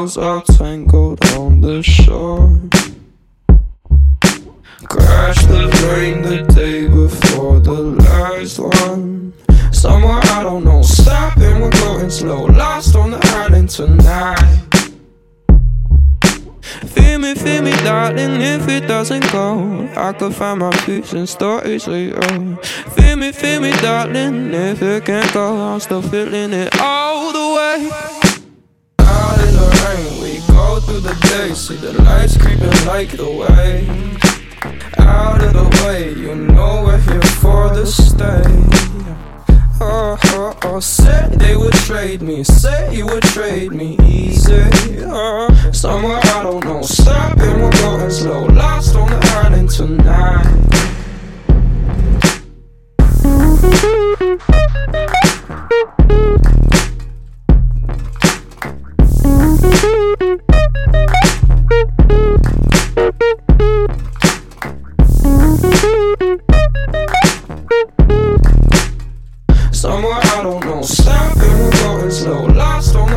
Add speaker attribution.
Speaker 1: us all tangled on the shore. Crash the plane the day before the last one. Somewhere I don't know, stopping, we're going slow. Lost on the island tonight. Feel me, feel me, darling, if it doesn't go I could find my peace in stories you Feel me, feel me, darling, if it can't go I'm still feeling it all the way day See the lights creeping like the way Out of the way, you know we're here for the stay oh, oh, oh. Said they would trade me, said you would trade me easy. Oh, somewhere I don't know, stopping, we're going slow. Somewhere I don't know. Stop and we're going slow. Lost on